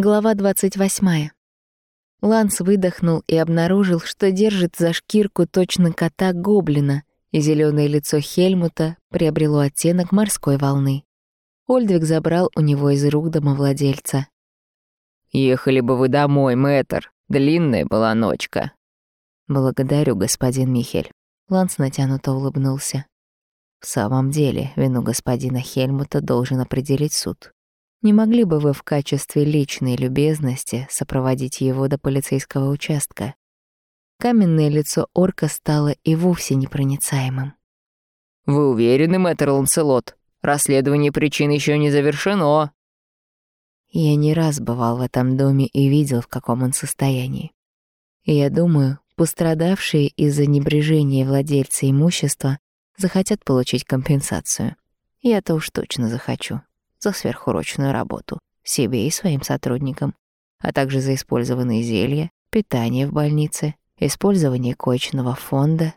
Глава 28. Ланс выдохнул и обнаружил, что держит за шкирку точно кота-гоблина, и зеленое лицо Хельмута приобрело оттенок морской волны. Ольдвиг забрал у него из рук домовладельца. «Ехали бы вы домой, мэтр. Длинная была ночка». «Благодарю, господин Михель». Ланс натянуто улыбнулся. «В самом деле, вину господина Хельмута должен определить суд. Не могли бы вы в качестве личной любезности сопроводить его до полицейского участка? Каменное лицо орка стало и вовсе непроницаемым. «Вы уверены, мэтр Ланселот? Расследование причин еще не завершено». Я не раз бывал в этом доме и видел, в каком он состоянии. Я думаю, пострадавшие из-за небрежения владельца имущества захотят получить компенсацию. Я-то уж точно захочу за сверхурочную работу себе и своим сотрудникам, а также за использованные зелья, питание в больнице, использование коечного фонда.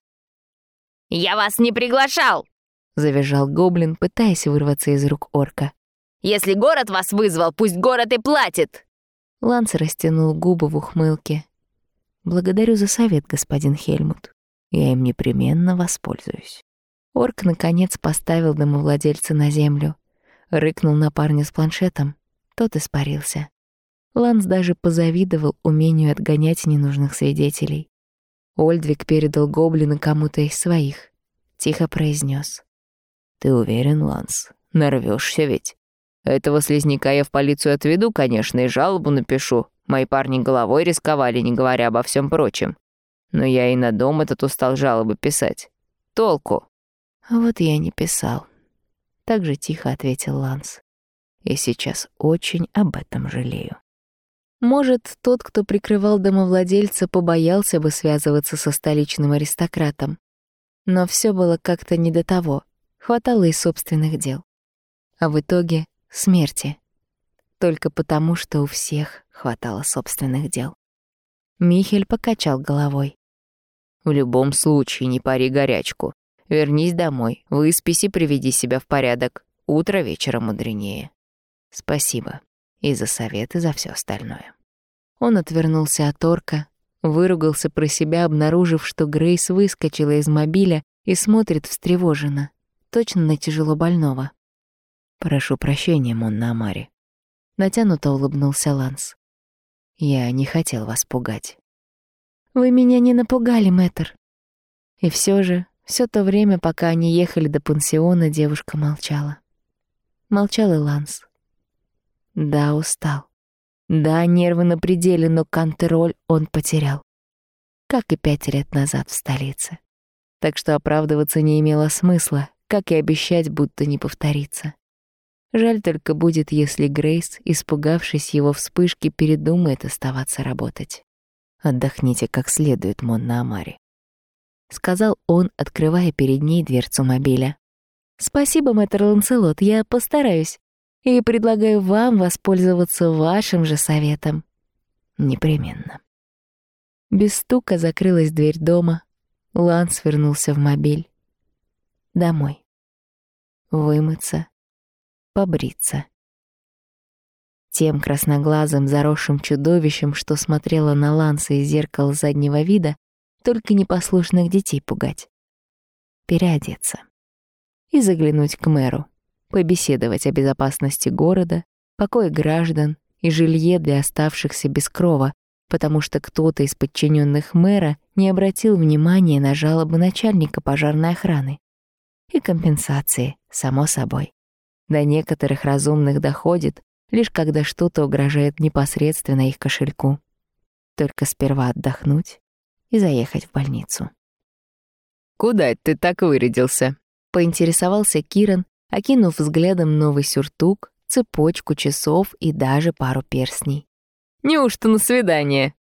«Я вас не приглашал!» — завизжал гоблин, пытаясь вырваться из рук орка. «Если город вас вызвал, пусть город и платит!» Ланс растянул губы в ухмылке. «Благодарю за совет, господин Хельмут. Я им непременно воспользуюсь». Орк, наконец, поставил домовладельца на землю, Рыкнул на парня с планшетом. Тот испарился. Ланс даже позавидовал умению отгонять ненужных свидетелей. Ольдвиг передал гоблина кому-то из своих. Тихо произнес: «Ты уверен, Ланс? Нарвешься ведь? Этого слизняка я в полицию отведу, конечно, и жалобу напишу. Мои парни головой рисковали, не говоря обо всем прочем. Но я и на дом этот устал жалобы писать. Толку?» «А вот я не писал так же тихо ответил Ланс. «Я сейчас очень об этом жалею». Может, тот, кто прикрывал домовладельца, побоялся бы связываться со столичным аристократом. Но все было как-то не до того. Хватало и собственных дел. А в итоге — смерти. Только потому, что у всех хватало собственных дел. Михель покачал головой. «В любом случае, не пари горячку. Вернись домой, выспись и приведи себя в порядок. Утро вечера мудренее. Спасибо. И за совет, и за все остальное. Он отвернулся от орка, выругался про себя, обнаружив, что Грейс выскочила из мобиля и смотрит встревоженно, точно на тяжело больного. «Прошу прощения, Монна Амари». Натянуто улыбнулся Ланс. «Я не хотел вас пугать». «Вы меня не напугали, мэтр». И все же все то время, пока они ехали до пансиона, девушка молчала. Молчал и Ланс. Да, устал. Да, нервы на пределе, но контроль он потерял. Как и пять лет назад в столице. Так что оправдываться не имело смысла, как и обещать, будто не повторится. Жаль только будет, если Грейс, испугавшись его вспышки, передумает оставаться работать. Отдохните как следует, Монна Амари сказал он, открывая перед ней дверцу мобиля. «Спасибо, мэтр Ланселот, я постараюсь. И предлагаю вам воспользоваться вашим же советом». «Непременно». Без стука закрылась дверь дома. Ланс вернулся в мобиль. Домой. Вымыться. Побриться. Тем красноглазым заросшим чудовищем, что смотрело на Ланса из зеркала заднего вида, только непослушных детей пугать. Переодеться. И заглянуть к мэру, побеседовать о безопасности города, покое граждан и жилье для оставшихся без крова, потому что кто-то из подчиненных мэра не обратил внимания на жалобы начальника пожарной охраны. И компенсации, само собой. До некоторых разумных доходит, лишь когда что-то угрожает непосредственно их кошельку. Только сперва отдохнуть, и заехать в больницу. «Куда ты так вырядился?» — поинтересовался Киран, окинув взглядом новый сюртук, цепочку часов и даже пару перстней. «Неужто на свидание?»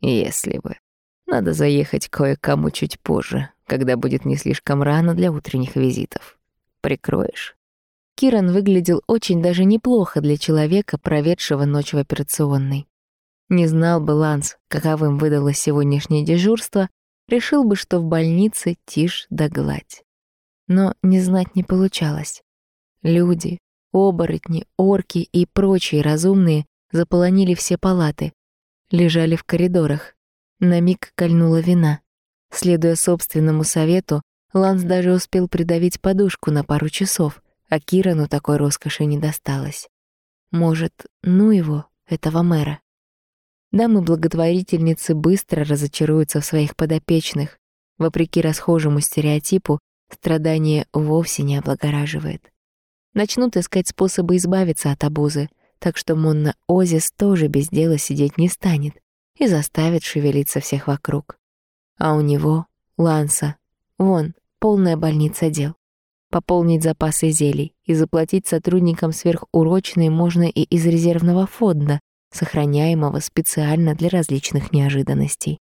«Если бы. Надо заехать кое-кому чуть позже, когда будет не слишком рано для утренних визитов. Прикроешь?» Киран выглядел очень даже неплохо для человека, проведшего ночь в операционной. Не знал бы Ланс, каковым выдалось сегодняшнее дежурство, решил бы, что в больнице тишь да гладь. Но не знать не получалось. Люди, оборотни, орки и прочие разумные заполонили все палаты, лежали в коридорах. На миг кольнула вина. Следуя собственному совету, Ланс даже успел придавить подушку на пару часов, а Кирану такой роскоши не досталось. Может, ну его, этого мэра. Дамы-благотворительницы быстро разочаруются в своих подопечных. Вопреки расхожему стереотипу, страдание вовсе не облагораживает. Начнут искать способы избавиться от обузы, так что Монна Озис тоже без дела сидеть не станет и заставит шевелиться всех вокруг. А у него, Ланса, вон, полная больница дел. Пополнить запасы зелий и заплатить сотрудникам сверхурочные можно и из резервного фонда, сохраняемого специально для различных неожиданностей.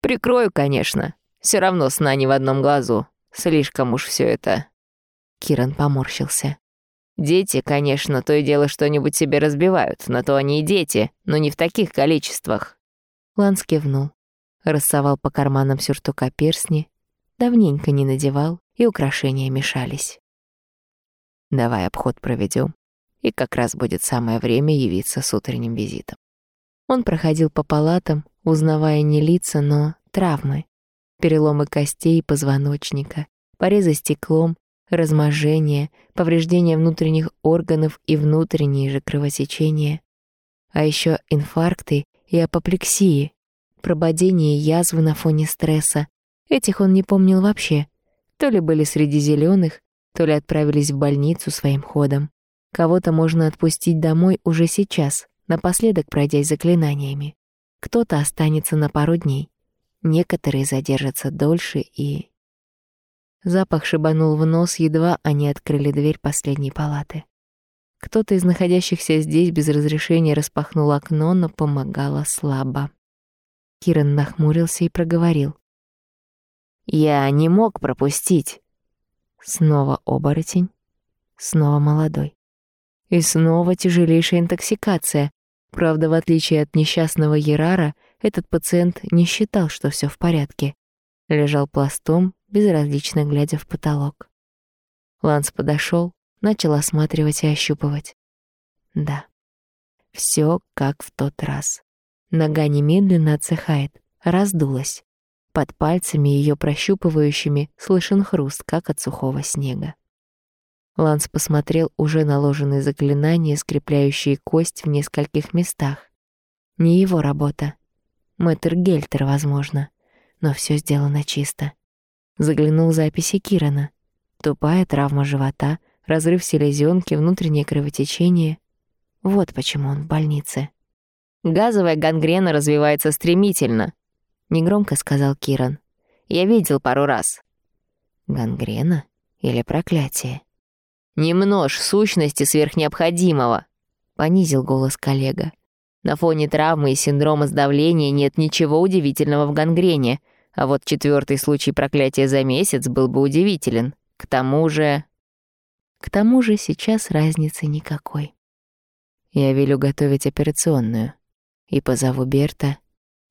«Прикрою, конечно. Все равно сна не в одном глазу. Слишком уж все это...» Киран поморщился. «Дети, конечно, то и дело что-нибудь себе разбивают, на то они и дети, но не в таких количествах». Ланс кивнул, рассовал по карманам сюртука персни, давненько не надевал, и украшения мешались. «Давай обход проведем и как раз будет самое время явиться с утренним визитом. Он проходил по палатам, узнавая не лица, но травмы. Переломы костей и позвоночника, порезы стеклом, разможение, повреждения внутренних органов и внутренние же кровотечения. А еще инфаркты и апоплексии, прободение язвы на фоне стресса. Этих он не помнил вообще. То ли были среди зеленых, то ли отправились в больницу своим ходом. Кого-то можно отпустить домой уже сейчас, напоследок пройдясь заклинаниями. Кто-то останется на пару дней. Некоторые задержатся дольше и... Запах шибанул в нос, едва они открыли дверь последней палаты. Кто-то из находящихся здесь без разрешения распахнул окно, но помогало слабо. Киран нахмурился и проговорил. «Я не мог пропустить». Снова оборотень, снова молодой. И снова тяжелейшая интоксикация. Правда, в отличие от несчастного Ерара, этот пациент не считал, что все в порядке. Лежал пластом, безразлично глядя в потолок. Ланс подошел, начал осматривать и ощупывать. Да, все как в тот раз. Нога немедленно отсыхает, раздулась. Под пальцами ее прощупывающими слышен хруст, как от сухого снега. Ланс посмотрел уже наложенные заклинания, скрепляющие кость в нескольких местах. Не его работа. Мэтр Гельтер, возможно. Но все сделано чисто. Заглянул записи Кирана. Тупая травма живота, разрыв селезенки, внутреннее кровотечение. Вот почему он в больнице. «Газовая гангрена развивается стремительно», — негромко сказал Киран. «Я видел пару раз». «Гангрена или проклятие?» «Не множь сущности сверхнеобходимого», — понизил голос коллега. «На фоне травмы и синдрома сдавления нет ничего удивительного в гангрене, а вот четвертый случай проклятия за месяц был бы удивителен. К тому же...» «К тому же сейчас разницы никакой. Я велю готовить операционную. И позову Берта».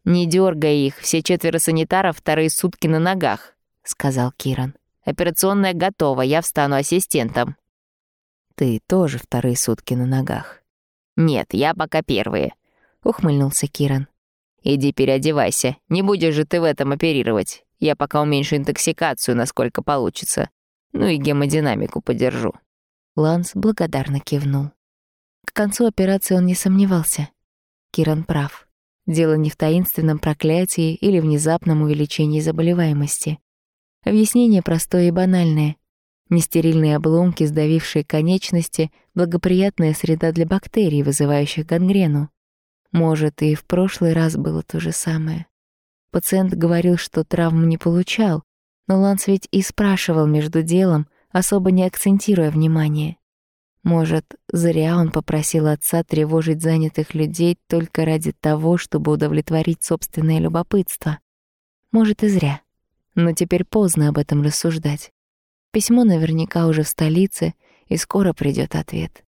«Не дергай их, все четверо санитаров вторые сутки на ногах», — сказал Киран. «Операционная готова, я встану ассистентом». Ты тоже вторые сутки на ногах. Нет, я пока первые, ухмыльнулся Киран. Иди переодевайся, не будешь же ты в этом оперировать. Я пока уменьшу интоксикацию, насколько получится. Ну и гемодинамику подержу. Ланс благодарно кивнул. К концу операции он не сомневался. Киран прав. Дело не в таинственном проклятии или внезапном увеличении заболеваемости. Объяснение простое и банальное. Нестерильные обломки, сдавившие конечности, благоприятная среда для бактерий, вызывающих гангрену. Может, и в прошлый раз было то же самое. Пациент говорил, что травму не получал, но Ланс ведь и спрашивал между делом, особо не акцентируя внимание. Может, зря он попросил отца тревожить занятых людей только ради того, чтобы удовлетворить собственное любопытство. Может, и зря. Но теперь поздно об этом рассуждать. Письмо наверняка уже в столице, и скоро придет ответ.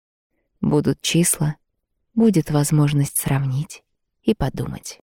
Будут числа, будет возможность сравнить и подумать.